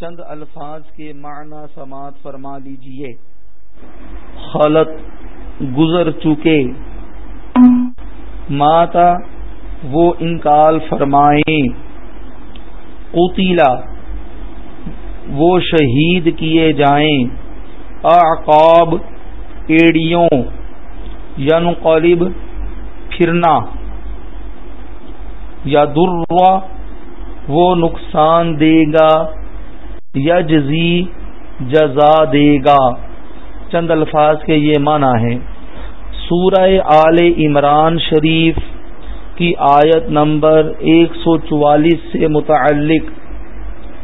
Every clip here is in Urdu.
چند الفاظ کے معنی سماعت فرما لیجیے۔ خلط، گزر چکے۔ ماتا، وہ انکال فرمائیں۔ قتیلا وہ شہید کیے جائیں۔ اعقاب، ایڑیوں، ینقلب، پھرنا۔ یا دروا، وہ نقصان دے گا۔ یجزی جزا دے گا۔ چند الفاظ کے یہ معنی ہے سورہ آل عمران شریف کی آیت نمبر ایک سو چوالیس سے متعلق۔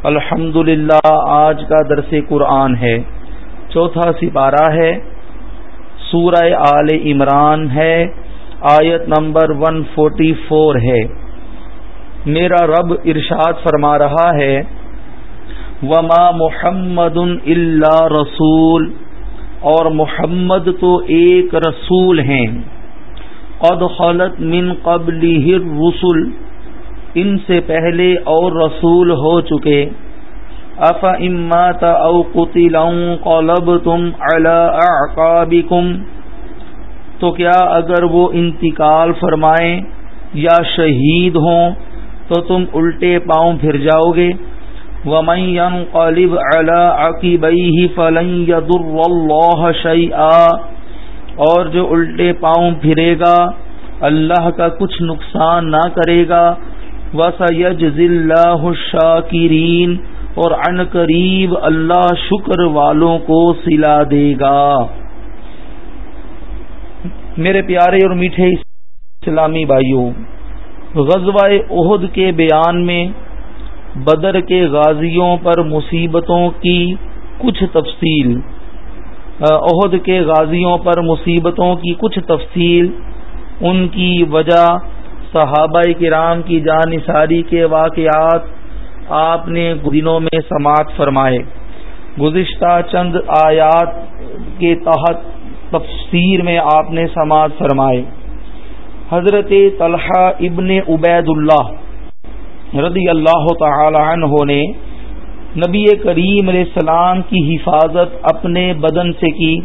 الحمد آج کا درس قرآن ہے۔ چوتھا سپارہ ہے۔ سورہ آل عمران ہے۔ آیت نمبر ون فورٹی فور ہے۔ میرا رب ارشاد فرما رہا ہے۔ وما محمد اللہ رسول، اور محمد تو ایک رسول ہیں۔ قد خلط من قبل رسول ان سے پہلے اور رسول ہو چکے۔ اف امات او قتل قلب تم اعقابکم، تو کیا اگر وہ انتقال فرمائیں یا شہید ہوں، تو تم الٹے پاؤں پھر جاؤ گے۔ ومن ينقلب على عقبيه فلن يضر الله شيئا اور جو الٹے پاؤں پھرے گا، اللہ کا کچھ نقصان نہ کرے گا۔ وسيجز الله الشاكرين اور عن قریب اللہ شکر والوں کو سلا دے گا۔ میرے پیارے اور میٹھے اسلامی بھائیوں، غزوہ عہد کے بیان میں بدر کے غازیوں پر مصیبتوں کی کچھ تفصیل۔ عہد کے غازیوں پر مصیبتوں کی کچھ تفصیل۔ ان کی وجہ صحابہ کرام کی جانصاری کے واقعات آپ نے دنوں میں سماعت فرمائے۔ گزشتہ چند آیات کے تحت تفسیر میں آپ نے سماعت فرمائے۔ حضرت طلحہ ابن عبید اللہ رضی اللہ تعالی عنہ نے نبی کریم علیہ السلام کی حفاظت اپنے بدن سے کی،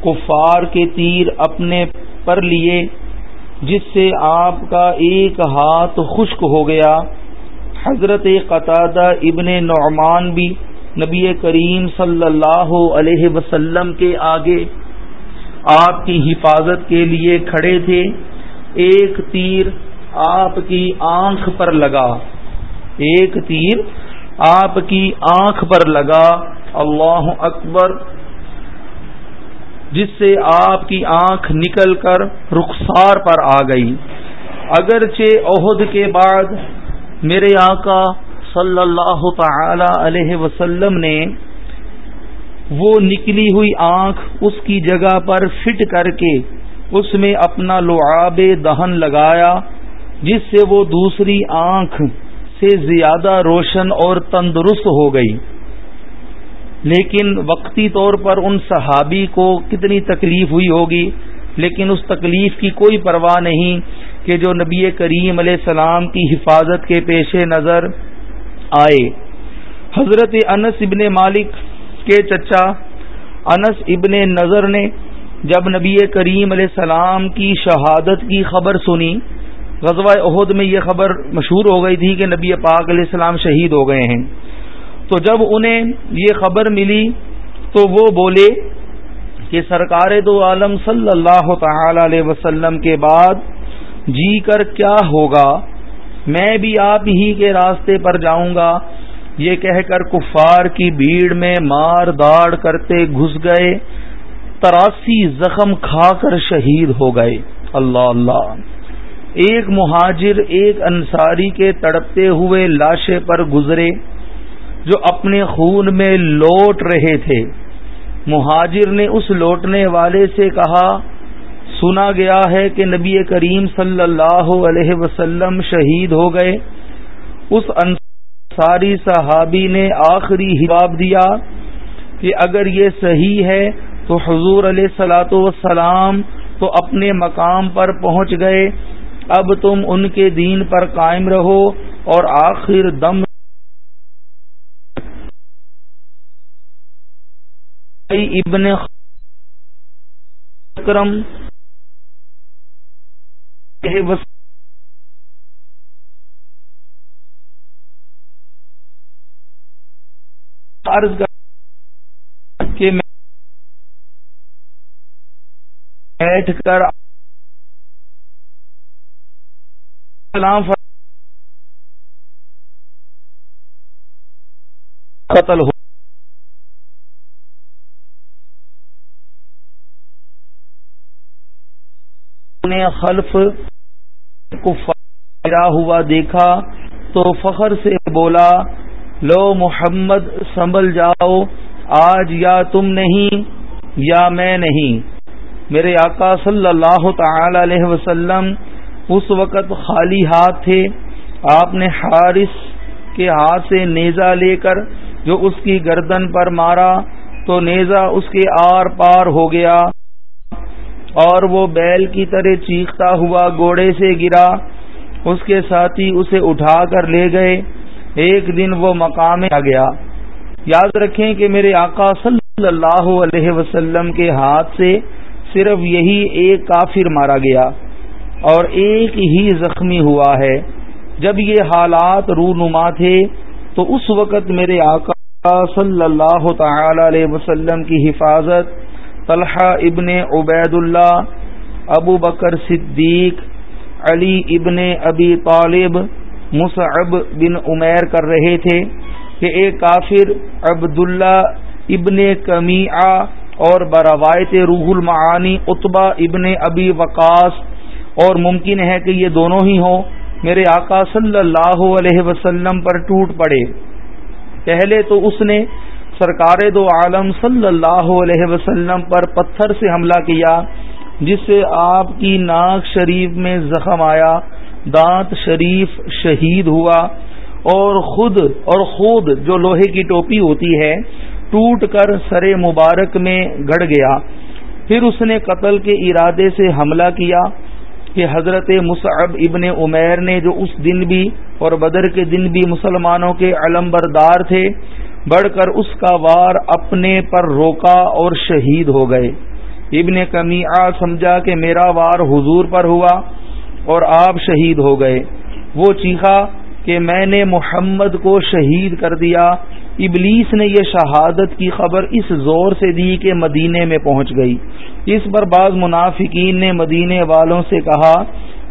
کفار کے تیر اپنے پر لیے، جس سے آپ کا ایک ہاتھ خشک ہو گیا۔ حضرت قطادہ ابن نعمان بھی نبی کریم صلی اللہ علیہ وسلم کے آگے آپ کی حفاظت کے لیے کھڑے تھے۔ ایک تیر آپ کی آنکھ پر لگا۔ ایک تیر آپ کی آنکھ پر لگا۔ اللہ اکبر۔ جس سے آپ کی آنکھ نکل کر رخسار پر آ گئی۔ اگرچہ عہد کے بعد میرے آقا صلی اللہ تعالی علیہ وسلم نے وہ نکلی ہوئی آنکھ اس کی جگہ پر فٹ کر کے اس میں اپنا لعاب دہن لگایا۔ جس سے وہ دوسری آنکھ سے زیادہ روشن اور تندرست ہو گئی۔ لیکن وقتی طور پر ان صحابی کو کتنی تکلیف ہوئی ہوگی، لیکن اس تکلیف کی کوئی پرواہ نہیں کہ جو نبی کریم علیہ السلام کی حفاظت کے پیش نظر آئے۔ حضرت انس ابن مالک کے چچا انس ابن نظر نے جب نبی کریم علیہ السلام کی شہادت کی خبر سنی غزوہ عہد میں یہ خبر مشہور ہو گئی تھی کہ نبی پاک علیہ السلام شہید ہو گئے ہیں۔ تو جب انہیں یہ خبر ملی تو وہ بولے کہ سرکار دو عالم صلی اللہ تعالی علیہ وسلم کے بعد جی کر کیا ہوگا؟ میں بھی آپ ہی کے راستے پر جاؤں گا۔ یہ کہہ کر کفار کی بھیڑ میں مار داڑ کرتے گھس گئے۔ تراسی زخم کھا کر شہید ہو گئے۔ اللہ اللہ۔ ایک مہاجر، ایک انصاری کے تڑپتے ہوئے لاشے پر گزرے، جو اپنے خون میں لوٹ رہے تھے۔ مہاجر نے اس لوٹنے والے سے کہا، سنا گیا ہے کہ نبی کریم صلی اللہ علیہ وسلم شہید ہو گئے۔ اس انصاری صحابی نے آخری حباب دیا کہ اگر یہ صحیح ہے تو حضور علیہ سلاۃ وسلام تو اپنے مقام پر پہنچ گئے۔ اب تم ان کے دین پر قائم رہو اور آخر دم ابن اکرم کہ میں بیٹھ کر سلام قتل ہو نے خلف ہوا دیکھا تو فخر سے بولا، لو محمد، سنبھل جاؤ، آج یا تم نہیں، یا میں نہیں۔ میرے آقا صلی اللہ تعالی علیہ وسلم اس وقت خالی ہاتھ تھے۔ آپ نے حارث کے ہاتھ سے نیزا لے کر جو اس کی گردن پر مارا تو نیزا اس کے آر پار ہو گیا اور وہ بیل کی طرح چیختا ہوا گوڑے سے گرا۔ اس کے ساتھی اسے اٹھا کر لے گئے۔ ایک دن وہ مقام آ گیا۔ یاد رکھیں کہ میرے آقا صلی اللہ علیہ وسلم کے ہاتھ سے صرف یہی ایک کافر مارا گیا۔ اور ایک ہی زخمی ہوا ہے۔ جب یہ حالات رونما تھے، تو اس وقت میرے آقا صلی اللہ تعالی علیہ وسلم کی حفاظت، طلحہ ابن عبید اللہ ابو بکر صدیق، علی ابن ابی طالب، مصعب بن عمیر کر رہے تھے کہ ایک کافر، عبداللہ ابن کمی اور بروایت روح المعانی اتبا ابن ابی وقاص اور ممکن ہے کہ یہ دونوں ہی ہوں۔ میرے آقا صلی اللہ علیہ وسلم پر ٹوٹ پڑے۔ پہلے تو اس نے سرکار دو عالم صلی اللہ علیہ وسلم پر پتھر سے حملہ کیا، جس سے آپ کی ناک شریف میں زخم آیا، دانت شریف شہید ہوا، اور خود اور خود جو لوہے کی ٹوپی ہوتی ہے، ٹوٹ کر سر مبارک میں گڑ گیا۔ پھر اس نے قتل کے ارادے سے حملہ کیا۔ کہ حضرت مصعب ابن عمیر نے جو اس دن بھی اور بدر کے دن بھی مسلمانوں کے علم بردار تھے، بڑھ کر اس کا وار اپنے پر روکا اور شہید ہو گئے۔ ابن کمی سمجھا کہ میرا وار حضور پر ہوا اور آپ شہید ہو گئے۔ وہ چیخا کہ میں نے محمد کو شہید کر دیا ابلیس نے یہ شہادت کی خبر اس زور سے دی کہ مدینے میں پہنچ گئی۔ اس پر بعض منافقین نے مدینے والوں سے کہا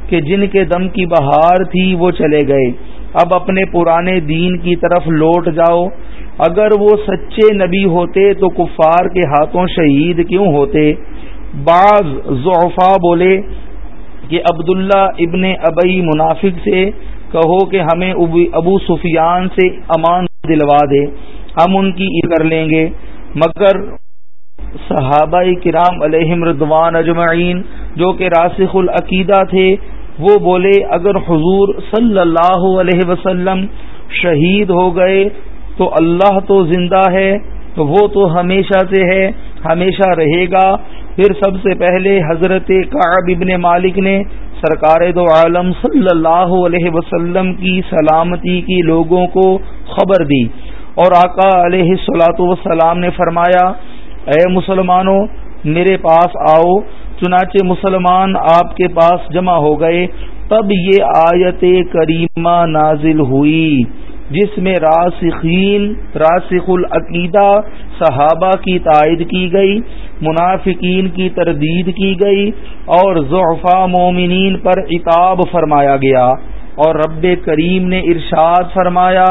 کہ جن کے دم کی بہار تھی وہ چلے گئے۔ اب اپنے پرانے دین کی طرف لوٹ جاؤ۔ اگر وہ سچے نبی ہوتے تو کفار کے ہاتھوں شہید کیوں ہوتے؟ بعض ضعفا بولے کہ عبداللہ ابن ابئی منافق سے کہو کہ ہمیں ابو سفیان سے امان دلوا دے، ہم ان کی کر لیں گے۔ مگر صحابہ کرام علیہ ردوان اجمعین، جو کہ راسخ العقیدہ تھے، وہ بولے، اگر حضور صلی اللہ علیہ وسلم شہید ہو گئے، تو اللہ تو زندہ ہے، تو وہ تو ہمیشہ سے ہے، ہمیشہ رہے گا۔ پھر سب سے پہلے حضرت کعب ابن مالک نے سرکار دو عالم صلی اللہ علیہ وسلم کی سلامتی کی لوگوں کو خبر دی اور آقا علیہ صلاۃ وسلام نے فرمایا، اے مسلمانوں، میرے پاس آؤ، چنانچہ مسلمان آپ کے پاس جمع ہو گئے، تب یہ آیت کریمہ نازل ہوئی۔ جس میں راسخین راسخ العقیدہ صحابہ کی تائید کی گئی، منافقین کی تردید کی گئی اور ضعفا مومنین پر اتاب فرمایا گیا اور رب کریم نے ارشاد فرمایا،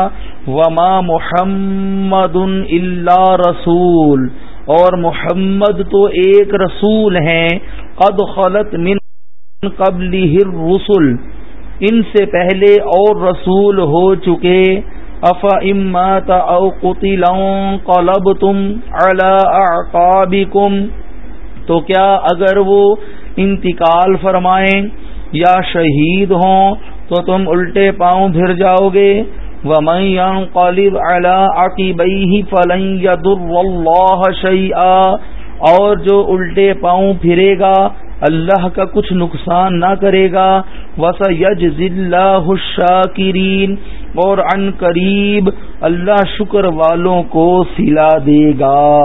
وما محمد اللہ رسول، اور محمد تو ایک رسول ہیں، قد خلط من قبل رسول ان سے پہلے اور رسول ہو چکے۔ افا امات او قتل قلب تم اعقابکم تو کیا اگر وہ انتقال فرمائیں یا شہید ہوں، تو تم الٹے پاؤں پھر جاؤ گے۔ ومن ينقلب على عقبيه فلن يضر الله شيئا۔ اور جو الٹے پاؤں پھرے گا اللہ کا کچھ نقصان نہ کرے گا۔ وسا یج ضلع شاکرین اور ان قریب اللہ شکر والوں کو سلا دے گا۔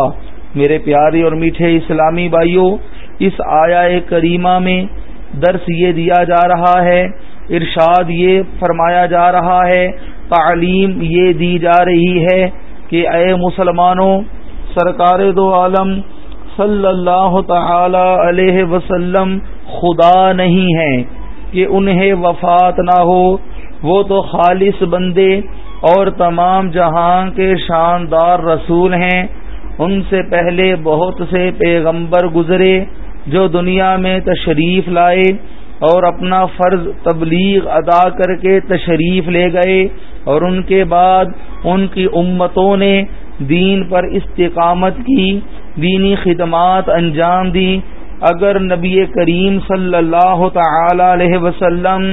میرے پیارے اور میٹھے اسلامی بھائیوں اس آیا کریمہ میں درس یہ دیا جا رہا ہے، ارشاد یہ فرمایا جا رہا ہے، تعلیم یہ دی جا رہی ہے کہ اے مسلمانوں، سرکار دو عالم صلی اللہ تعالی علیہ وسلم خدا نہیں ہے کہ انہیں وفات نہ ہو، وہ تو خالص بندے اور تمام جہاں کے شاندار رسول ہیں۔ ان سے پہلے بہت سے پیغمبر گزرے جو دنیا میں تشریف لائے اور اپنا فرض تبلیغ ادا کر کے تشریف لے گئے اور ان کے بعد ان کی امتوں نے دین پر استقامت کی۔ دینی خدمات انجام دی۔ اگر نبی کریم صلی اللہ تعالی علیہ وسلم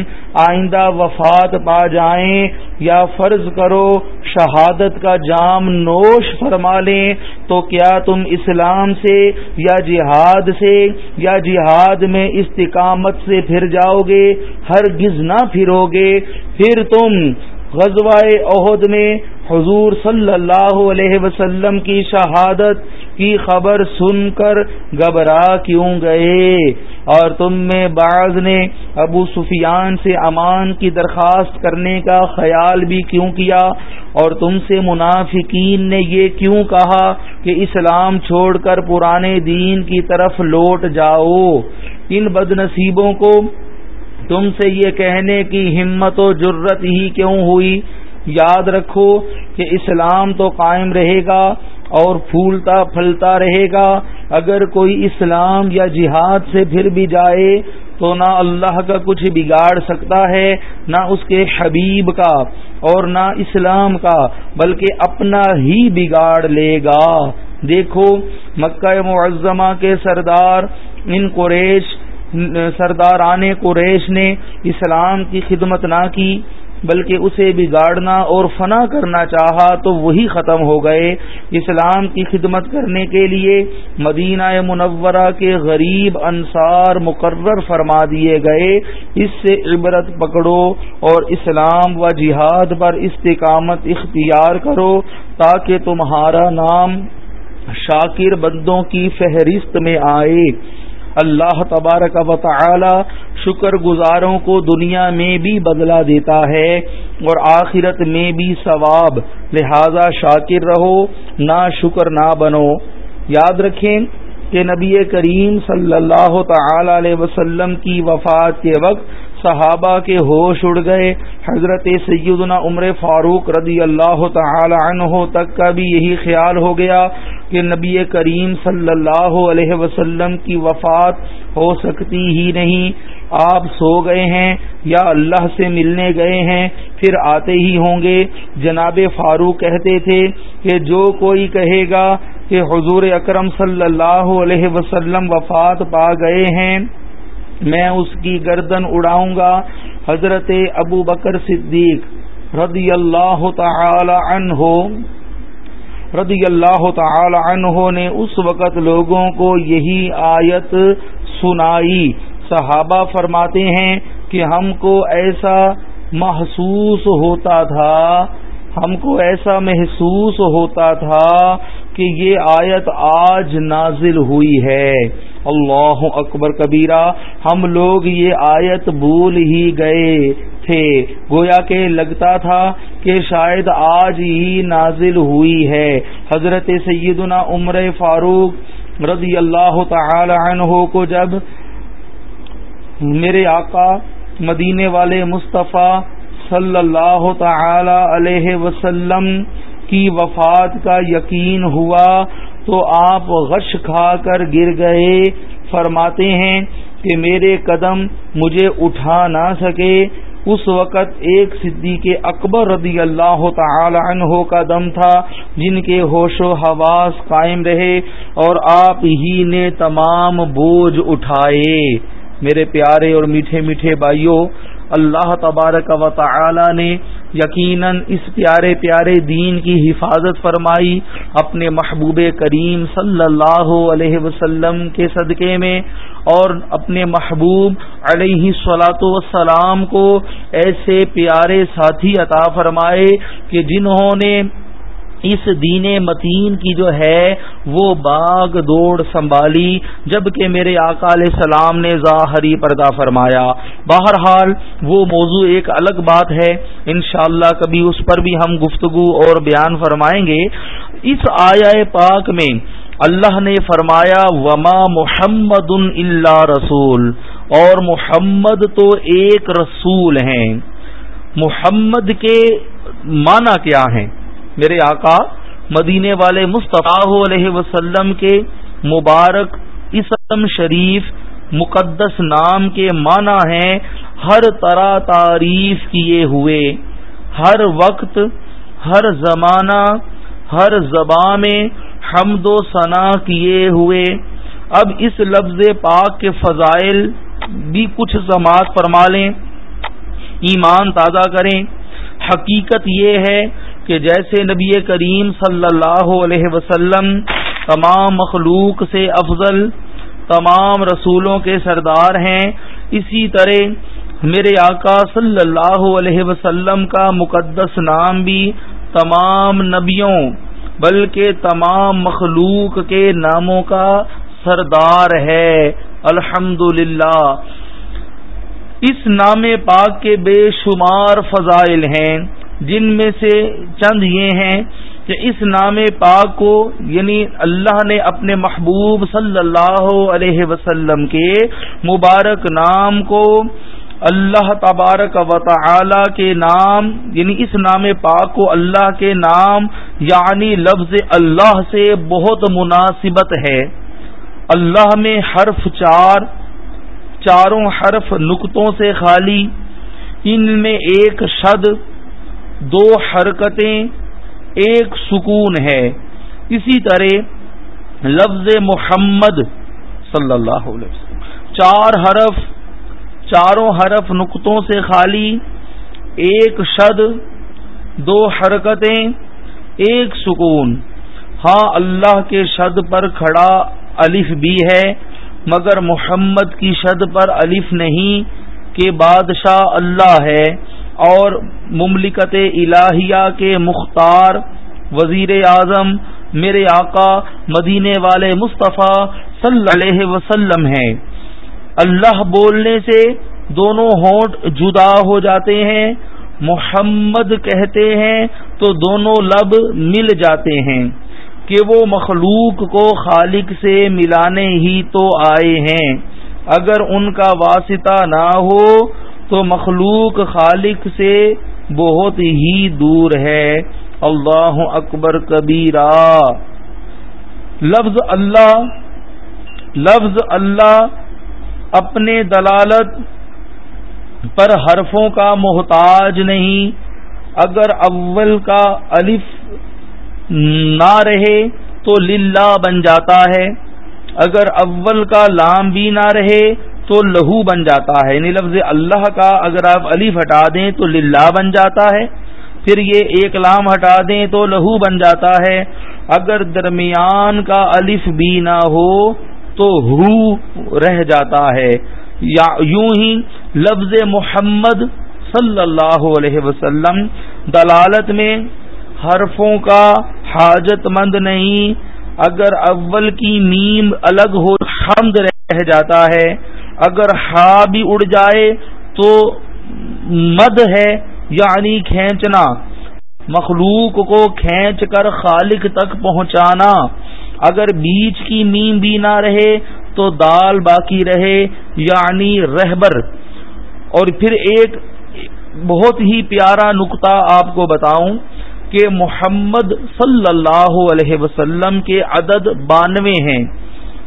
آئندہ وفات پا جائیں یا فرض کرو شہادت کا جام نوش فرما لیں، تو کیا تم اسلام سے یا جہاد سے یا جہاد میں استقامت سے پھر جاؤ گے؟ ہر نہ پھرو گے۔ پھر تم غزوہ عہد میں حضور صلی اللہ علیہ وسلم کی شہادت کی خبر سن کر گھبرا کیوں گئے؟ اور تم میں بعض نے ابو سفیان سے امان کی درخواست کرنے کا خیال بھی کیوں کیا؟ اور تم سے منافقین نے یہ کیوں کہا کہ اسلام چھوڑ کر پرانے دین کی طرف لوٹ جاؤ؟ ان بد نصیبوں کو تم سے یہ کہنے کی ہمت و جرت ہی کیوں ہوئی؟ یاد رکھو کہ اسلام تو قائم رہے گا اور پھولتا پھلتا رہے گا۔ اگر کوئی اسلام یا جہاد سے پھر بھی جائے تو نہ اللہ کا کچھ بگاڑ سکتا ہے، نہ اس کے حبیب کا اور نہ اسلام کا، بلکہ اپنا ہی بگاڑ لے گا۔ دیکھو، مکہ معظمہ کے سردار، ان قریش، سرداران قریش نے اسلام کی خدمت نہ کی۔ بلکہ اسے بگاڑنا اور فنا کرنا چاہا تو وہی ختم ہو گئے۔ اسلام کی خدمت کرنے کے لیے مدینہ منورہ کے غریب انصار مقرر فرما دیے گئے۔ اس سے عبرت پکڑو اور اسلام و جہاد پر استقامت اختیار کرو تاکہ تمہارا نام شاکر بندوں کی فہرست میں آئے۔ اللہ تبارک و تعالی شکر گزاروں کو دنیا میں بھی بدلا دیتا ہے اور آخرت میں بھی ثواب، لہذا شاکر رہو نہ شکر نہ بنو۔ یاد رکھیں کہ نبی کریم صلی اللہ تعالی علیہ وسلم کی وفات کے وقت صحابہ کے ہوش اڑ گئے۔ حضرت سیدنا عمر فاروق رضی اللہ تعالی عنہ تک کا بھی یہی خیال ہو گیا کہ نبی کریم صلی اللہ علیہ وسلم کی وفات ہو سکتی ہی نہیں۔ آپ سو گئے ہیں یا اللہ سے ملنے گئے ہیں، پھر آتے ہی ہوں گے۔ جناب فاروق کہتے تھے کہ جو کوئی کہے گا کہ حضور اکرم صلی اللہ علیہ وسلم وفات پا گئے ہیں۔ میں اس کی گردن اڑاؤں گا۔ حضرت ابو بکر صدیق رضی اللہ تعالی عنہ، رضی اللہ تعالی عنہ نے اس وقت لوگوں کو یہی آیت سنائی۔ صحابہ فرماتے ہیں کہ ہم کو ایسا محسوس ہوتا تھا، ہم کو ایسا محسوس ہوتا تھا کہ یہ آیت آج نازل ہوئی ہے۔ اللہ اکبر کبیرہ، ہم لوگ یہ آیت بھول ہی گئے تھے۔ گویا کہ لگتا تھا کہ شاید آج ہی نازل ہوئی ہے۔ حضرت سیدنا عمر فاروق رضی اللہ تعالی عنہ کو جب میرے آقا مدینے والے مصطفیٰ صلی اللہ تعالی علیہ وسلم کی وفات کا یقین ہوا تو آپ غش کھا کر گر گئے۔ فرماتے ہیں کہ میرے قدم مجھے اٹھا نہ سکے۔ اس وقت ایک صدیق اکبر رضی اللہ تعالی عنہ کا دم تھا، جن کے ہوش و حواس قائم رہے اور آپ ہی نے تمام بوجھ اٹھائے۔ میرے پیارے اور میٹھے میٹھے بھائیوں اللہ تبارک و تعالی نے یقیناً اس پیارے پیارے دین کی حفاظت فرمائی اپنے محبوب کریم صلی اللہ علیہ وسلم کے صدقے میں اور اپنے محبوب علیہ صلاۃ وسلام کو ایسے پیارے ساتھی عطا فرمائے کہ جنہوں نے اس دین متین کی جو ہے وہ باغ دوڑ سنبھالی، جبکہ میرے آقا علیہ السلام نے ظاہری پردہ فرمایا۔ بہرحال وہ موضوع ایک الگ بات ہے، انشاءاللہ کبھی اس پر بھی ہم گفتگو اور بیان فرمائیں گے۔ اس آیا پاک میں اللہ نے فرمایا، وما محمد اللہ رسول۔ اور محمد تو ایک رسول ہیں۔ محمد کے معنی کیا ہیں؟ میرے آقا، مدینے والے مصطفیٰ علیہ وسلم کے مبارک اسم شریف مقدس نام کے معنی ہیں، ہر طرح تعریف کیے ہوئے۔ ہر وقت، ہر زمانہ، ہر زباں میں حمد و ثنا کیے ہوئے۔ اب اس لفظ پاک کے فضائل بھی کچھ سماعت فرما لیں۔ ایمان تازہ کریں۔ حقیقت یہ ہے کہ جیسے نبی کریم صلی اللہ علیہ وسلم تمام مخلوق سے افضل، تمام رسولوں کے سردار ہیں، اسی طرح میرے آقا صلی اللہ علیہ وسلم کا مقدس نام بھی تمام نبیوں بلکہ تمام مخلوق کے ناموں کا سردار ہے۔ الحمد اس نام پاک کے بے شمار فضائل ہیں۔ جن میں سے چند یہ ہیں کہ اس نام پاک کو یعنی اللہ نے اپنے محبوب صلی اللہ علیہ وسلم کے مبارک نام کو اللہ تبارک و تعالی کے نام یعنی اس نام پاک کو اللہ کے نام یعنی لفظ اللہ سے بہت مناسبت ہے۔ اللہ میں حرف چار، چاروں حرف نقطوں سے خالی، ان میں ایک شد دو حرکتیں، ایک سکون ہے۔ اسی طرح لفظ محمد صلی اللہ علیہ وسلم۔ چار حرف، چاروں حرف نقطوں سے خالی۔ ایک شد، دو حرکتیں، ایک سکون۔ ہاں اللہ کے شد پر کھڑا الف بھی ہے، مگر محمد کی شد پر الف نہیں، کہ بادشاہ اللہ ہے۔ اور مملکت الہیہ کے مختار وزیر اعظم میرے آقا مدینے والے مصطفیٰ صلی علیہ وسلم ہیں۔ اللہ بولنے سے دونوں ہونٹ جدا ہو جاتے ہیں، محمد کہتے ہیں تو دونوں لب مل جاتے ہیں۔ کہ وہ مخلوق کو خالق سے ملانے ہی تو آئے ہیں۔ اگر ان کا واسطہ نہ ہو تو مخلوق خالق سے بہت ہی دور ہے۔ اللہ اکبر کبیرا لفظ اللہ لفظ اللہ اپنے دلالت پر حرفوں کا محتاج نہیں۔ اگر اول کا الف نہ رہے تو للہ بن جاتا ہے۔ اگر اول کا لام بھی نہ رہے تو لہو بن جاتا ہے۔ یعنی لفظ اللہ کا اگر آپ علی ہٹا دیں تو للہ بن جاتا ہے۔ پھر یہ ایک لام ہٹا دیں تو لہو بن جاتا ہے۔ اگر درمیان کا الف بھی نہ ہو تو ہو رہ جاتا ہے۔ یا یوں ہی لفظ محمد صلی اللہ علیہ وسلم دلالت میں حرفوں کا حاجت مند نہیں۔ اگر اول کی نیم الگ ہو حمد رہ جاتا ہے۔ اگر ہا بھی اڑ جائے تو مد ہے یعنی کھینچنا۔ مخلوق کو کھینچ کر خالق تک پہنچانا۔ اگر بیچ کی میم بھی نہ رہے تو دال باقی رہے یعنی رہبر۔ اور پھر ایک بہت ہی پیارا نقطہ آپ کو بتاؤں کہ محمد صلی اللہ علیہ وسلم کے عدد بانوے ہیں۔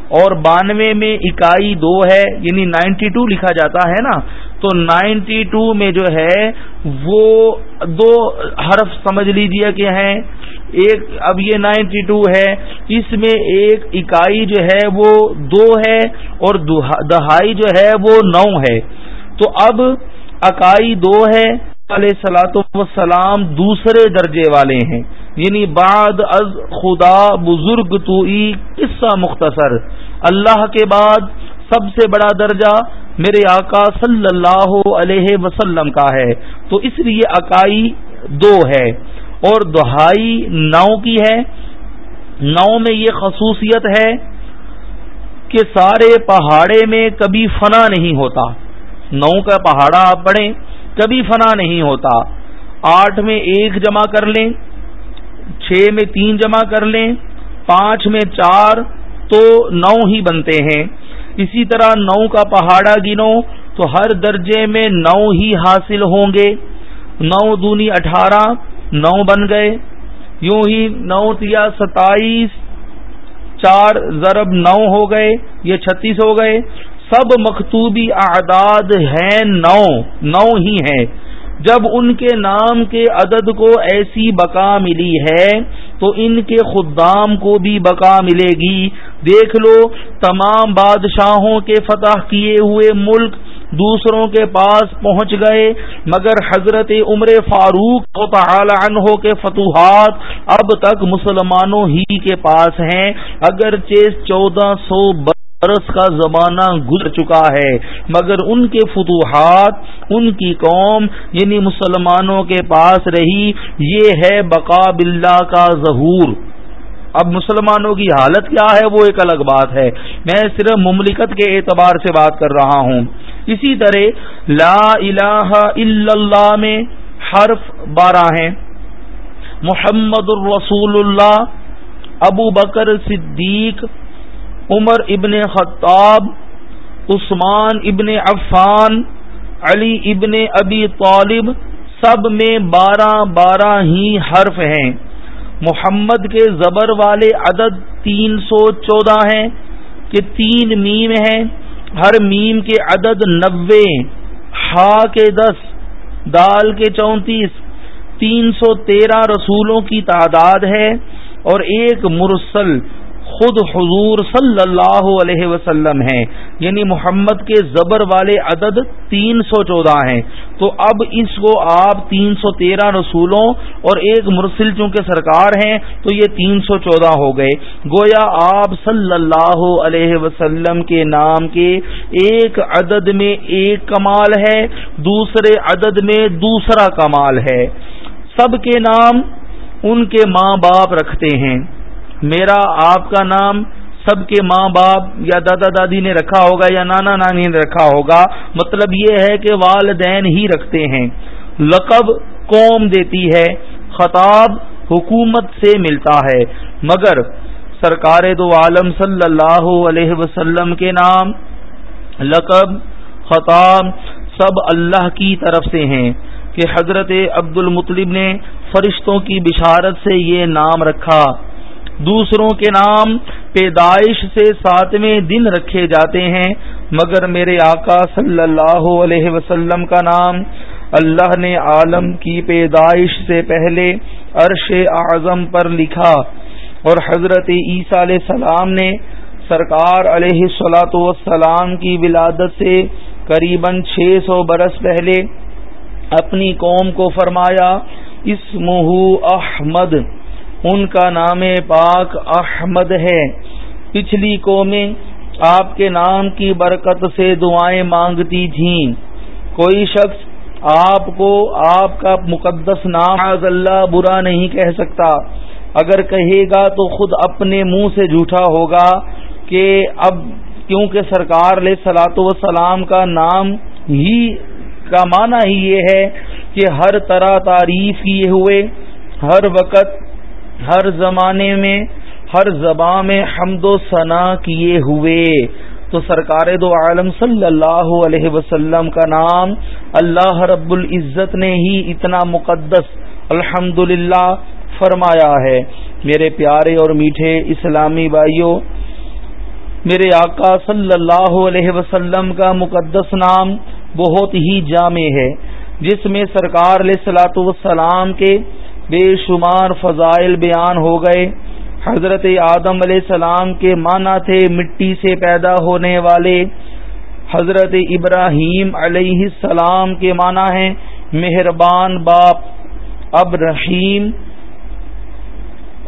اور بانوے میں اکائی دو ہے یعنی نائنٹی ٹو لکھا جاتا ہے نا، تو نائنٹی ٹو میں جو ہے، وہ دو حرف سمجھ لیجیے کہ ہیں۔ ایک، اب یہ نائنٹی ٹو ہے، اس میں ایک اکائی جو ہے، وہ دو ہے، اور دہائی جو ہے، وہ نو ہے۔ تو اب اکائی دو ہے علیہ سلاۃ وسلام دوسرے درجے والے ہیں۔ یعنی بعد از خدا بزرگ تو قصہ مختصر۔ اللہ کے بعد سب سے بڑا درجہ میرے آقا صلی اللہ علیہ وسلم کا ہے۔ تو اس لیے اکائی دو ہے اور دہائی نو کی ہے۔ نو میں یہ خصوصیت ہے کہ سارے پہاڑے میں کبھی فنا نہیں ہوتا۔ نو کا پہاڑا آپ پڑھیں۔ کبھی فنا نہیں ہوتا۔ آٹھ میں ایک جمع کر لیں، چھ میں تین جمع کر لیں، پانچ میں چار، تو نو ہی بنتے ہیں۔ اسی طرح نو کا پہاڑا گنو، تو ہر درجے میں نو ہی حاصل ہوں گے۔ نو دونی اٹھارہ، نو بن گئے۔ یوں ہی نو تیا ستائیس، چار ضرب نو ہو گئے، یہ چھتیس ہو گئے۔ سب مکتوبی اعداد ہیں نو نو ہی ہیں۔ جب ان کے نام کے عدد کو ایسی بقا ملی ہے، تو ان کے خدام کو بھی بقا ملے گی۔ دیکھ لو، تمام بادشاہوں کے فتح کیے ہوئے ملک دوسروں کے پاس پہنچ گئے، مگر حضرت عمر فاروق تعالی عنہ کے فتوحات اب تک مسلمانوں ہی کے پاس ہیں۔ اگرچہ چودہ سو برس کا زمانہ گزر چکا ہے، مگر ان کے فتوحات، ان کی قوم یعنی مسلمانوں کے پاس رہی، یہ ہے بقا باللہ کا ظہور۔ اب مسلمانوں کی حالت کیا ہے، وہ ایک الگ بات ہے۔ میں صرف مملکت کے اعتبار سے بات کر رہا ہوں۔ اسی طرح لا الہ الا اللہ میں حرف بارہ ہیں۔ محمد الرسول اللہ، ابو بکر صدیق عمر ابن خطاب، عثمان ابن عفان، علی ابن ابی طالب، سب میں بارہ بارہ ہی حرف ہیں۔ محمد کے زبر والے عدد تین سو چودہ ہیں، کہ تین میم ہیں۔ ہر میم کے عدد نوے، ہا کے دس، دال کے چونتیس، تین سو تیرہ رسولوں کی تعداد ہے۔ اور ایک مرسل خود حضور صلی اللہ علیہ وسلم ہیں۔ یعنی محمد کے زبر والے عدد تین سو چودہ ہیں۔ تو اب اس کو آپ تین سو تیرہ رسولوں اور ایک مرسل چونکہ سرکار ہیں، تو یہ تین سو چودہ ہو گئے۔ گویا آپ صلی اللہ علیہ وسلم کے نام کے ایک عدد میں ایک کمال ہے، دوسرے عدد میں دوسرا کمال ہے۔ سب کے نام ان کے ماں باپ رکھتے ہیں۔ میرا آپ کا نام سب کے ماں باپ یا دادا دادی نے رکھا ہوگا یا نانا نانی نے رکھا ہوگا مطلب یہ ہے کہ والدین ہی رکھتے ہیں۔ لقب قوم دیتی ہے، خطاب حکومت سے ملتا ہے۔ مگر سرکار دو عالم صلی اللہ علیہ وسلم کے نام، لقب، خطاب سب اللہ کی طرف سے ہیں۔ کہ حضرت عبد المطلب نے فرشتوں کی بشارت سے یہ نام رکھا۔ دوسروں کے نام پیدائش سے ساتویں دن رکھے جاتے ہیں۔ مگر میرے آقا صلی اللہ علیہ وسلم کا نام اللہ نے عالم کی پیدائش سے پہلے عرش اعظم پر لکھا۔ اور حضرت عیسیٰ علیہ السلام نے سرکار علیہ سلاۃ والسلام کی ولادت سے قریب چھ سو برس پہلے اپنی قوم کو فرمایا اسمہ احمد ان کا نام پاک احمد ہے۔ پچھلی قومیں آپ کے نام کی برکت سے دعائیں مانگتی تھیں۔ کوئی شخص آپ کو آپ کا مقدس نام اللہ برا نہیں کہہ سکتا۔ اگر کہے گا تو خود اپنے منہ سے جھوٹا ہوگا کہ اب کیونکہ سرکار علیہ سلاۃ وسلام کا نام ہی کا معنی ہی یہ ہے کہ ہر طرح تعریف کیے ہوئے، ہر وقت ہر زمانے میں، ہر زباں میں حمد و ثنا کیے ہوئے۔ تو سرکار دو عالم صلی اللہ علیہ وسلم کا نام اللہ رب العزت نے ہی اتنا مقدس الحمد فرمایا ہے۔ میرے پیارے اور میٹھے اسلامی بھائیوں میرے آقا صلی اللہ علیہ وسلم کا مقدس نام بہت ہی جامع ہے، جس میں سرکار علیہ السلاۃ والسلام کے بے شمار فضائل بیان ہو گئے۔ حضرت آدم علیہ السلام کے معنی تھے مٹی سے پیدا ہونے والے۔ حضرت ابراہیم علیہ السلام کے معنی ہیں مہربان باپ، اب رحیم۔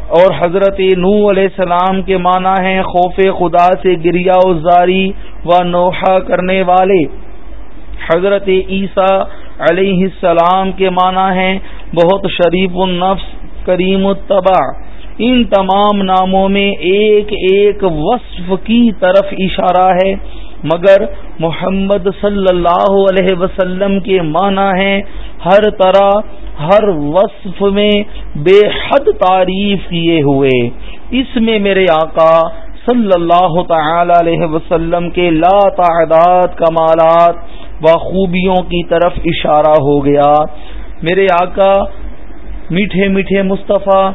اور حضرت نو علیہ السلام کے معنی ہیں خوف خدا سے گریا زاری و نوحہ کرنے والے۔ حضرت عیسیٰ علیہ السلام کے معنی ہیں بہت شریف النفس، کریم التبا ان تمام ناموں میں ایک ایک وصف کی طرف اشارہ ہے، مگر محمد صلی اللہ علیہ وسلم کے معنی ہیں ہر طرح، ہر وصف میں بے حد تعریف کیے ہوئے۔ اس میں میرے آقا صلی اللہ تعالی علیہ وسلم کے لا تعداد کمالات و خوبیوں کی طرف اشارہ ہو گیا۔ میرے آقا، میٹھے میٹھے مصطفیٰ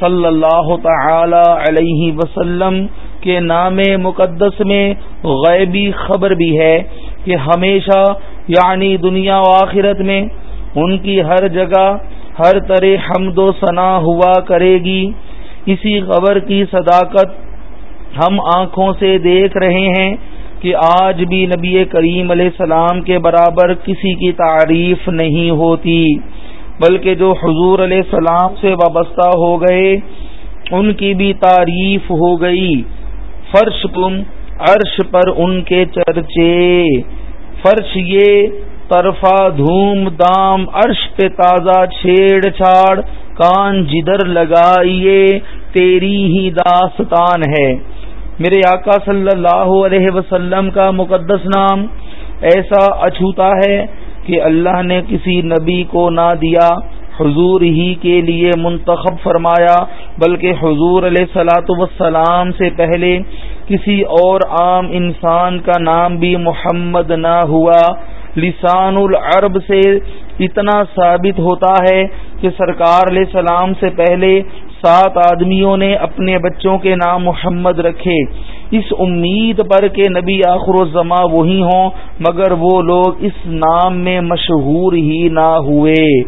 صلی اللہ تعالی علیہ وسلم کے نام مقدس میں غیبی خبر بھی ہے کہ ہمیشہ یعنی دنیا و آخرت میں، ان کی ہر جگہ، ہر طرح حمد و ثنا ہوا کرے گی۔ اسی خبر کی صداقت ہم آنکھوں سے دیکھ رہے ہیں۔ کہ آج بھی نبی کریم علیہ السلام کے برابر کسی کی تعریف نہیں ہوتی، بلکہ جو حضور علیہ السلام سے وابستہ ہو گئے، ان کی بھی تعریف ہو گئی۔ فرش تم عرش پر ان کے چرچے۔ فرش یہ طرفہ دھوم دام، عرش پہ تازہ چھیڑ چھاڑ، کان جدھر لگائیے، تیری ہی داستان ہے۔ میرے آقا صلی اللہ علیہ وسلم کا مقدس نام ایسا اچھوتا ہے کہ اللہ نے کسی نبی کو نہ دیا، حضور ہی کے لیے منتخب فرمایا، بلکہ حضور علیہ سلاۃ وسلام سے پہلے کسی اور عام انسان کا نام بھی محمد نہ ہوا۔ لسان العرب سے اتنا ثابت ہوتا ہے کہ سرکار علیہ السلام سے پہلے سات آدمیوں نے اپنے بچوں کے نام محمد رکھے۔ اس امید پر کہ نبی آخر الزما وہی ہوں، مگر وہ لوگ اس نام میں مشہور ہی نہ ہوئے۔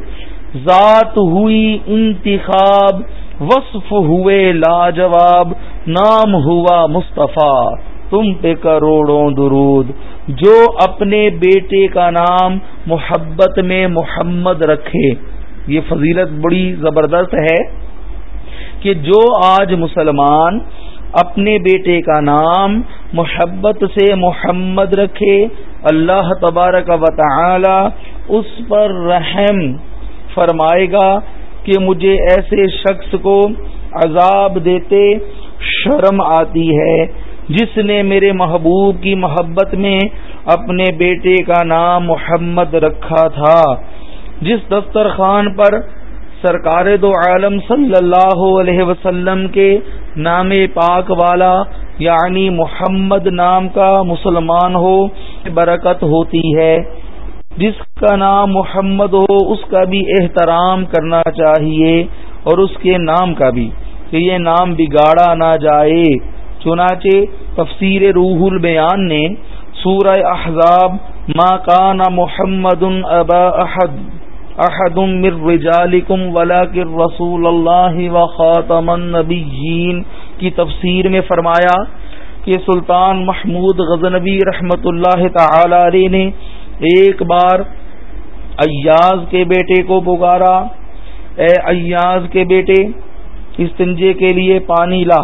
ذات ہوئی انتخاب، وصف ہوئے لاجواب، نام ہوا مصطفیٰ۔ تم پہ کروڑوں درود۔ جو اپنے بیٹے کا نام محبت میں محمد رکھے۔ یہ فضیلت بڑی زبردست ہے۔ کہ جو آج مسلمان اپنے بیٹے کا نام محبت سے محمد رکھے، اللہ تبارک و تعالی اس پر رحم فرمائے گا کہ مجھے ایسے شخص کو عذاب دیتے شرم آتی ہے جس نے میرے محبوب کی محبت میں اپنے بیٹے کا نام محمد رکھا تھا۔ جس دسترخوان پر سرکار دو عالم صلی اللہ علیہ وسلم کے نام پاک والا یعنی محمد نام کا مسلمان ہو، برکت ہوتی ہے۔ جس کا نام محمد ہو، اس کا بھی احترام کرنا چاہیے اور اس کے نام کا بھی، کہ یہ نام بگاڑا نہ جائے۔ چنانچہ تفسیر روح البیان نے سورہ احزاب، ما کان محمد ابا احد احد من رجالکم ولکن رسول اللہ و خاتم النبیین کی تفسیر میں فرمایا کہ سلطان محمود غزنبی رحمت اللہ تعالی علیہ نے ایک بار ایاز کے بیٹے کو پکارا۔ اے ایاز کے بیٹے، استنجے کے لیے پانی لا۔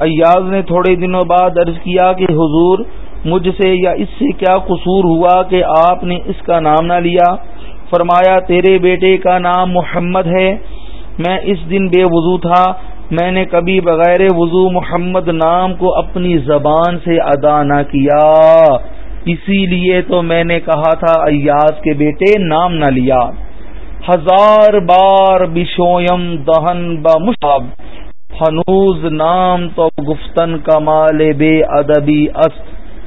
ایاز نے تھوڑے دنوں بعد عرض کیا کہ حضور، مجھ سے یا اس سے کیا قصور ہوا کہ آپ نے اس کا نام نہ لیا؟ فرمایا، تیرے بیٹے کا نام محمد ہے، میں اس دن بے وضو تھا، میں نے کبھی بغیر وضو محمد نام کو اپنی زبان سے ادا نہ کیا۔ اسی لیے تو میں نے کہا تھا، ایاز کے بیٹے، نام نہ لیا۔ ہزار بار بشویم دہن بمشاب ہنوز نام تو گفتن کمال بے ادبی است۔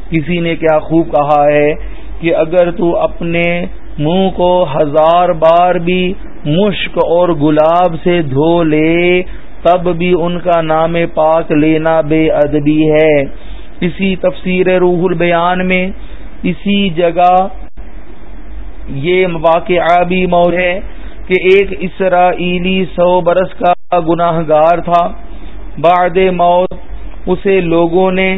کسی نے کیا خوب کہا ہے کہ اگر تو اپنے منہ کو ہزار بار بھی مشک اور گلاب سے دھو لے، تب بھی ان کا نام پاک لینا بے ادبی ہے۔ اسی تفسیر روح البیان میں اسی جگہ یہ واقعہ بھی مور ہے کہ ایک اسرائیلی سو برس کا گناہ گار تھا۔ بعد موت اسے لوگوں نے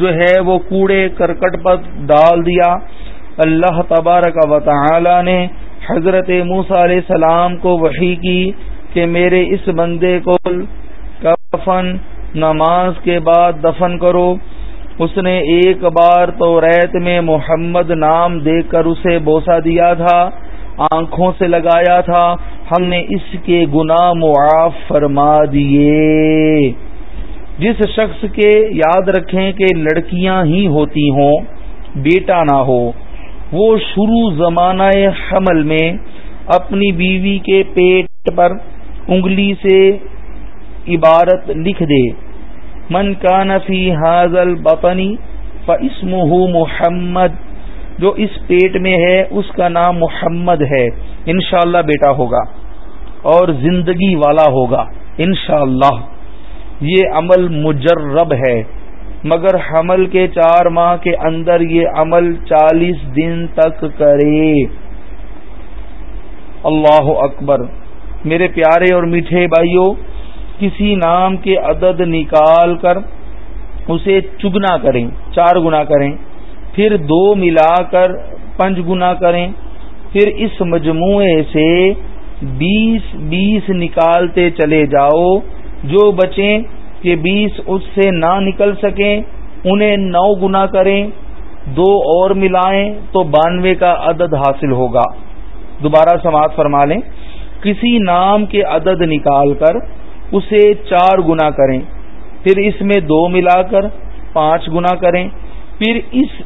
جو ہے وہ کوڑے کرکٹ پر ڈال دیا۔ اللہ تبارک و تعالی نے حضرت موسا علیہ السلام کو وحی کی کہ میرے اس بندے کو کفن نماز کے بعد دفن کرو۔ اس نے ایک بار تو ریت میں محمد نام دیکھ کر اسے بوسا دیا تھا، آنکھوں سے لگایا تھا۔ ہم نے اس کے گناہ معاف فرما دیے۔ جس شخص کے یاد رکھیں کہ لڑکیاں ہی ہوتی ہوں، بیٹا نہ ہو۔ وہ شروع زمانہ حمل میں اپنی بیوی کے پیٹ پر انگلی سے عبارت لکھ دے۔ من کا نفی حاضل بپنی فسم محمد۔ جو اس پیٹ میں ہے، اس کا نام محمد ہے۔ انشاءاللہ اللہ بیٹا ہوگا۔ اور زندگی والا ہوگا۔ انشاءاللہ۔ اللہ یہ عمل مجرب ہے۔ مگر حمل کے چار ماہ کے اندر یہ عمل چالیس دن تک کرے۔ اللہ اکبر۔ میرے پیارے اور میٹھے بھائیوں، کسی نام کے عدد نکال کر اسے چگنا کریں، چار گنا کریں، پھر دو ملا کر پنج گنا کریں، پھر اس مجموعے سے بیس بیس نکالتے چلے جاؤ، جو بچیں کہ بیس اس سے نہ نکل سکیں، انہیں نو گنا کریں، دو اور ملائیں تو بانوے کا عدد حاصل ہوگا۔ دوبارہ سماعت فرما لیں۔ کسی نام کے عدد نکال کر اسے چار گنا کریں۔ پھر اس میں دو ملا کر پانچ گنا کریں۔ پھر اس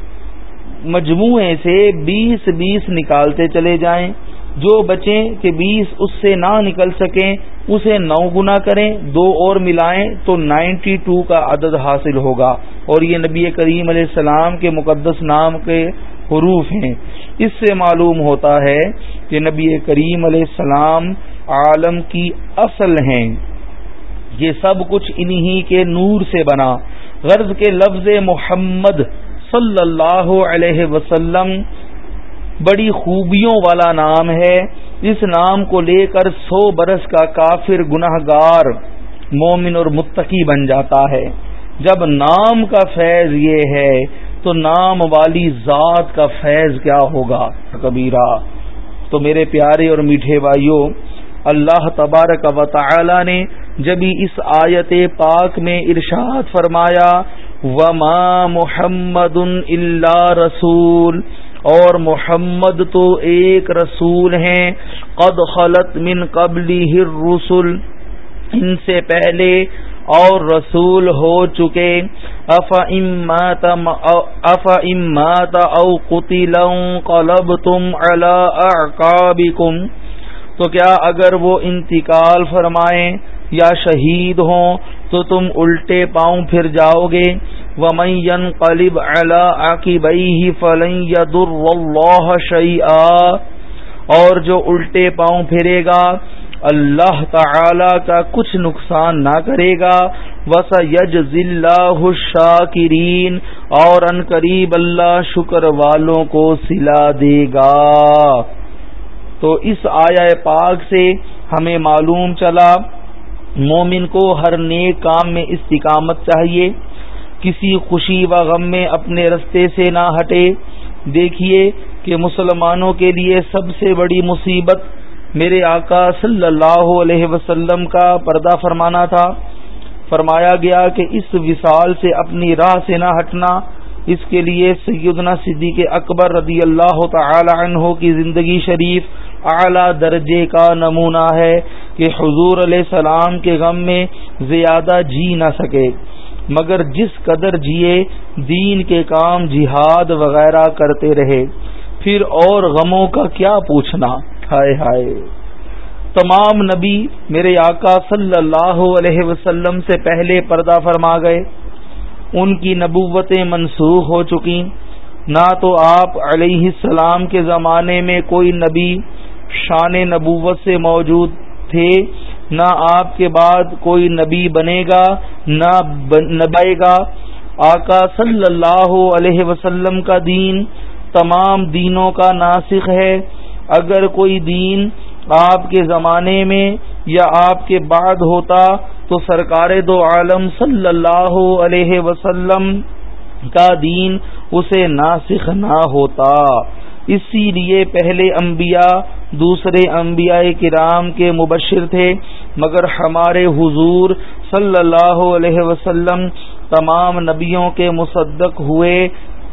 مجموعے سے بیس بیس نکالتے چلے جائیں۔ جو بچیں کہ بیس اس سے نہ نکل سکیں اسے نو گنا کریں، دو اور ملائیں تو نائنٹی ٹو کا عدد حاصل ہوگا۔ اور یہ نبی کریم علیہ السلام کے مقدس نام کے حروف ہیں۔ اس سے معلوم ہوتا ہے کہ نبی کریم علیہ السلام عالم کی اصل ہیں۔ یہ سب کچھ انہی کے نور سے بنا۔ غرض کے لفظ محمد صلی اللہ علیہ وسلم بڑی خوبیوں والا نام ہے۔ اس نام کو لے کر سو برس کا کافر گناہ گار مومن اور متقی بن جاتا ہے۔ جب نام کا فیض یہ ہے، تو نام والی ذات کا فیض کیا ہوگا؟ کبیرہ۔ تو میرے پیارے اور میٹھے بھائیوں، اللہ تبارک و تعالی نے جبھی اس آیت پاک میں ارشاد فرمایا، وما محمد اللہ رسول۔ اور محمد تو ایک رسول ہیں۔ قد خلط من قبل رسول ان سے پہلے اور رسول ہو چکے۔ اف امات او قطل قلب تم اعقابکم۔ تو کیا اگر وہ انتقال فرمائیں یا شہید ہوں، تو تم الٹے پاؤں پھر جاؤ گے۔ ومین قلب عقی بئی فلن در اللہ شعیٰ اور جو الٹے پاؤں پھرے گا، اللہ تعالی کا کچھ نقصان نہ کرے گا۔ وس یج ذلہ شاکرین اور ان قریب اللہ شکر والوں کو سلا دے گا۔ تو اس آیا پاک سے ہمیں معلوم چلا، مومن کو ہر نیک کام میں استقامت چاہیے۔ کسی خوشی و غم میں اپنے رستے سے نہ ہٹے۔ دیکھیے کہ مسلمانوں کے لیے سب سے بڑی مصیبت میرے آقا صلی اللہ علیہ وسلم کا پردہ فرمانا تھا۔ فرمایا گیا کہ اس وصال سے اپنی راہ سے نہ ہٹنا، اس کے لیے سیدنا صدیق اکبر رضی اللہ تعالی عنہ کی زندگی شریف اعلی درجے کا نمونہ ہے کہ حضور علیہ السلام کے غم میں زیادہ جی نہ سکے۔ مگر جس قدر جیے دین کے کام جہاد وغیرہ کرتے رہے، پھر اور غموں کا کیا پوچھنا؟ ہائے ہائے۔ تمام نبی میرے آقا صلی اللہ علیہ وسلم سے پہلے پردہ فرما گئے۔ ان کی نبوتیں منسوخ ہو چکی نہ تو آپ علیہ السلام کے زمانے میں کوئی نبی شان نبوت سے موجود تھے نہ آپ کے بعد کوئی نبی بنے گا، نہ نبائے گا۔ آقا صلی اللہ علیہ وسلم کا دین تمام دینوں کا ناسخ ہے۔ اگر کوئی دین آپ کے زمانے میں یا آپ کے بعد ہوتا تو سرکار دو عالم صلی اللہ علیہ وسلم کا دین اسے ناسخ نہ ہوتا۔ اسی لیے پہلے انبیاء دوسرے انبیاء کرام کے مبشر تھے، مگر ہمارے حضور صلی اللہ علیہ وسلم تمام نبیوں کے مصدق ہوئے،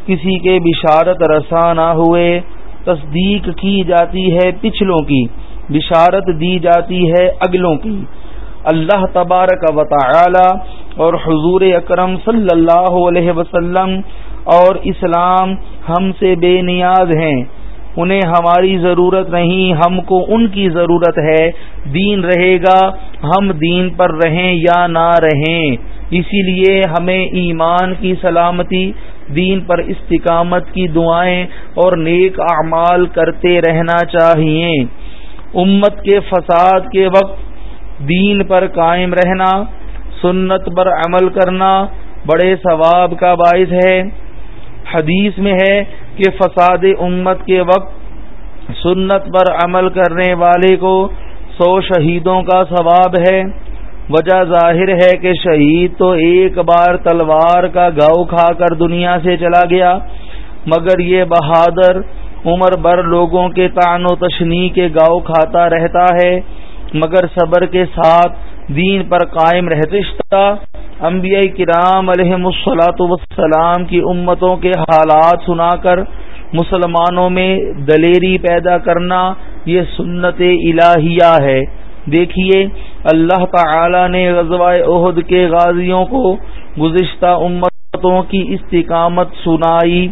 کسی کے بشارت رساں نہ ہوئے۔ تصدیق کی جاتی ہے پچھلوں کی، بشارت دی جاتی ہے اگلوں کی۔ اللہ تبارک و تعالی اور حضور اکرم صلی اللہ علیہ وسلم اور اسلام ہم سے بے نیاز ہیں۔ انہیں ہماری ضرورت نہیں، ہم کو ان کی ضرورت ہے۔ دین رہے گا، ہم دین پر رہیں یا نہ رہیں۔ اسی لیے ہمیں ایمان کی سلامتی، دین پر استقامت کی دعائیں اور نیک اعمال کرتے رہنا چاہیے۔ امت کے فساد کے وقت دین پر قائم رہنا، سنت پر عمل کرنا بڑے ثواب کا باعث ہے۔ حدیث میں ہے کہ فساد امت کے وقت سنت پر عمل کرنے والے کو سو شہیدوں کا ثواب ہے۔ وجہ ظاہر ہے کہ شہید تو ایک بار تلوار کا گاؤ کھا کر دنیا سے چلا گیا، مگر یہ بہادر عمر بر لوگوں کے تان و تشنی کے گاؤ کھاتا رہتا ہے۔ مگر صبر کے ساتھ دین پر قائم رہتا انبیاء کرام علیہ مسلاط وسلام کی امتوں کے حالات سنا کر مسلمانوں میں دلیری پیدا کرنا یہ سنت الہیہ ہے۔ دیکھیے، اللہ تعالی نے غزوہ عہد کے غازیوں کو گزشتہ امتوں کی استقامت سنائی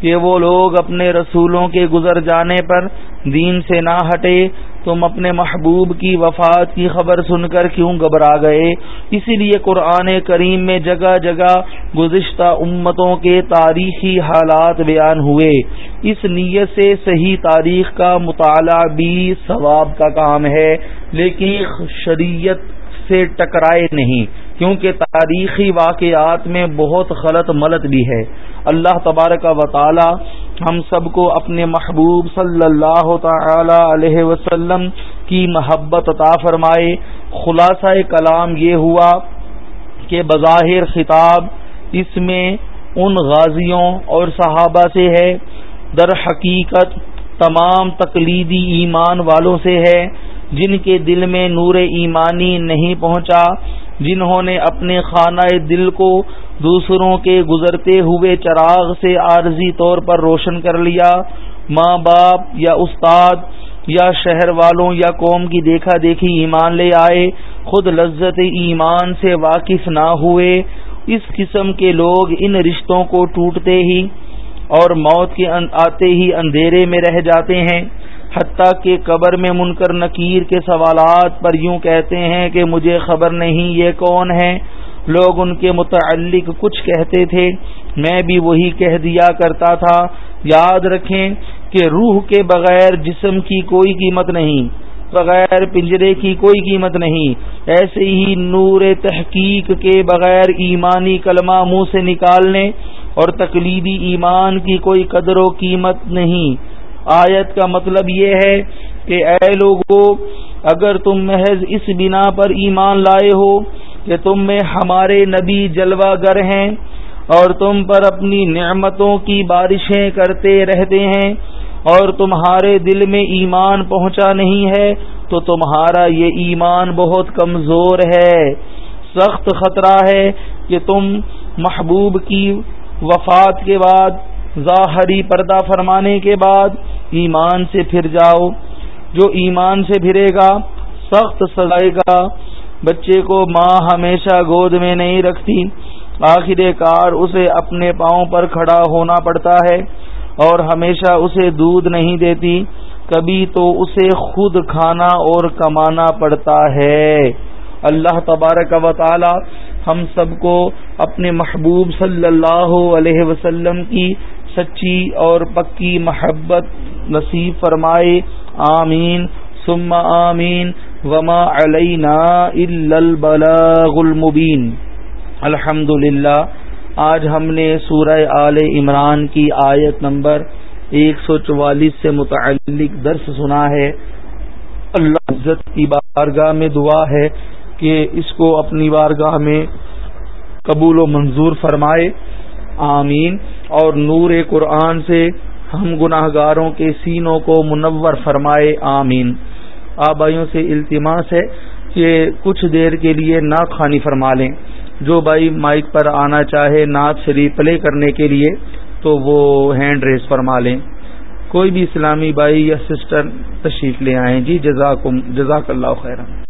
کہ وہ لوگ اپنے رسولوں کے گزر جانے پر دین سے نہ ہٹے تم اپنے محبوب کی وفات کی خبر سن کر کیوں گھبرا گئے؟ اسی لیے قرآن کریم میں جگہ جگہ گزشتہ امتوں کے تاریخی حالات بیان ہوئے۔ اس نیت سے صحیح تاریخ کا مطالعہ بھی ثواب کا کام ہے، لیکن شریعت سے ٹکرائے نہیں، کیونکہ تاریخی واقعات میں بہت غلط ملت بھی ہے۔ اللہ تبارک و تعالی ہم سب کو اپنے محبوب صلی اللہ تعالی علیہ وسلم کی محبت عطا فرمائے۔ خلاصہ کلام یہ ہوا کہ بظاہر خطاب اس میں ان غازیوں اور صحابہ سے ہے۔ در حقیقت تمام تقلیدی ایمان والوں سے ہے۔ جن کے دل میں نور ایمانی نہیں پہنچا، جنہوں نے اپنے خانہ دل کو دوسروں کے گزرتے ہوئے چراغ سے عارضی طور پر روشن کر لیا۔ ماں باپ یا استاد یا شہر والوں یا قوم کی دیکھا دیکھی ایمان لے آئے، خود لذت ایمان سے واقف نہ ہوئے۔ اس قسم کے لوگ ان رشتوں کو ٹوٹتے ہی اور موت کے آتے ہی اندھیرے میں رہ جاتے ہیں۔ حتیٰ کہ قبر میں منکر نکیر کے سوالات پر یوں کہتے ہیں کہ مجھے خبر نہیں یہ کون ہے لوگ ان کے متعلق کچھ کہتے تھے۔ میں بھی وہی کہہ دیا کرتا تھا۔ یاد رکھیں کہ روح کے بغیر جسم کی کوئی قیمت نہیں، بغیر پنجرے کی کوئی قیمت نہیں۔ ایسے ہی نور تحقیق کے بغیر ایمانی کلمہ منہ سے نکالنے اور تقلیدی ایمان کی کوئی قدر و قیمت نہیں۔ آیت کا مطلب یہ ہے کہ اے لوگوں اگر تم محض اس بنا پر ایمان لائے ہو کہ تم میں ہمارے نبی جلوہ گر ہیں اور تم پر اپنی نعمتوں کی بارشیں کرتے رہتے ہیں اور تمہارے دل میں ایمان پہنچا نہیں ہے، تو تمہارا یہ ایمان بہت کمزور ہے۔ سخت خطرہ ہے کہ تم محبوب کی وفات کے بعد، ظاہری پردہ فرمانے کے بعد ایمان سے پھر جاؤ۔ جو ایمان سے پھرے گا، سخت سزائے گا۔ بچے کو ماں ہمیشہ گود میں نہیں رکھتی۔ آخر کار اسے اپنے پاؤں پر کھڑا ہونا پڑتا ہے اور ہمیشہ اسے دودھ نہیں دیتی۔ کبھی تو اسے خود کھانا اور کمانا پڑتا ہے۔ اللہ تبارک و تعالی ہم سب کو اپنے محبوب صلی اللہ علیہ وسلم کی سچی اور پکی محبت نصیب فرمائے، آمین، ثم آمین، وما علینا البلاغ المبین۔ الحمد آج ہم نے سورہ آل عمران کی آیت نمبر ایک سو چوالیس سے متعلق درس سنا ہے۔ اللہ عزت کی بارگاہ میں دعا ہے کہ اس کو اپنی بارگاہ میں قبول و منظور فرمائے۔ آمین۔ اور نور قرآن سے ہم گناہ گاروں کے سینوں کو منور فرمائے، آمین۔ آبائیوں سے التماس ہے کہ کچھ دیر کے لیے نا خانی فرما لیں۔ جو بھائی مائک پر آنا چاہے نعت شریف پلے کرنے کے لیے، تو وہ ہینڈ ریس فرما لیں۔ کوئی بھی اسلامی بھائی یا سسٹر تشریف لے آئیں۔ جی جزاک جزاک اللہ خیر